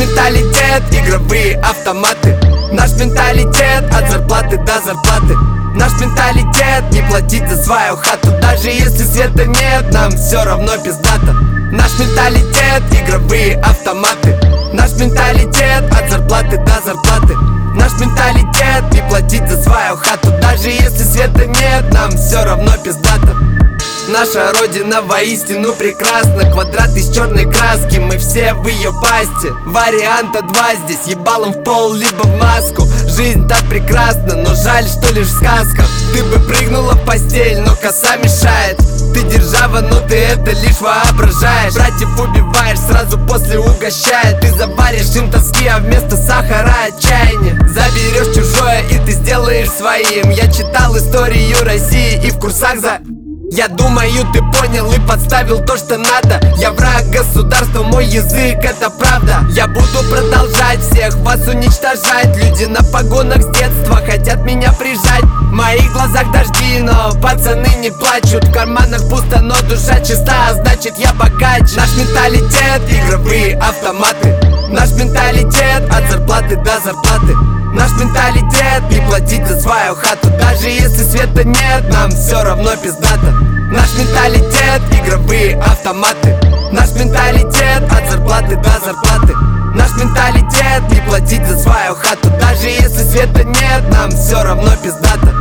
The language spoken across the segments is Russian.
менталитет, игровые автоматы. Наш менталитет, от зарплаты до зарплаты. Наш менталитет, не платить за свою хату. Даже если света нет, нам все равно пиздато Наш менталитет, игровые автоматы. Наш менталитет, от зарплаты до зарплаты. Наш менталитет, не платить за свою хату. Даже если света нет, нам все равно пиздато Наша родина воистину прекрасна. Квадрат из черной краски, мы все в ее пасти. Варианта два здесь, ебалом в пол, либо в маску. Жизнь так прекрасна, но жаль, что лишь в сказках Ты бы прыгнула в постель, но коса мешает. Ты держава, но ты это лишь воображаешь. Братьев убиваешь, сразу после угощает. Ты заваришь им тоски, а вместо сахара отчаяние. Заберешь чужое и ты сделаешь своим. Я читал историю России и в курсах за... Я думаю, ты понял и подставил то, что надо. Я враг государства, мой язык это правда. Я буду продолжать всех вас уничтожать. Люди на погонах с детства хотят меня прижать. В моих глазах дожди, но пацаны не плачут. В карманах пусто, но душа чиста, а значит я богач Наш менталитет, игровые автоматы. Наш менталитет, зарплаты до зарплаты. Наш менталитет, не платить за свою хату Даже если света нет, нам все равно пиздато. Наш менталитет, игровые автоматы. Наш менталитет, от зарплаты до зарплаты. Наш менталитет, не платить за свою хату Даже если света нет, нам все равно пиздато.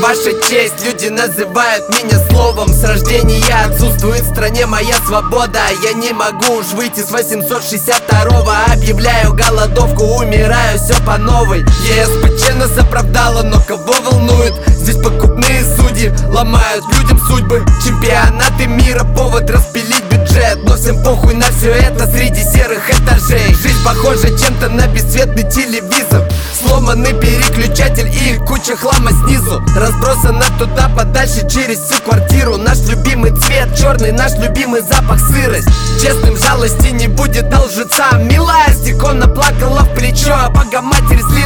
Ваша честь, люди называют меня словом С рождения отсутствует в стране моя свобода Я не могу уж выйти с 862-го Объявляю умираю, все по новой. ЕСПЧ нас оправдала, но кого волнует? Здесь покупные судьи ломают людям судьбы. Чемпионаты мира, повод распилить бюджет. Но всем похуй на все это среди серых этажей. Жизнь похожа чем-то на бесцветный телевизор. Сломанный переключатель и куча хлама снизу. Разбросано туда подальше через всю квартиру. Наш любимый цвет черный, наш любимый запах сырость. Честным жалости не будет а лжецам Милая плакала в плечо, а богоматерь злилась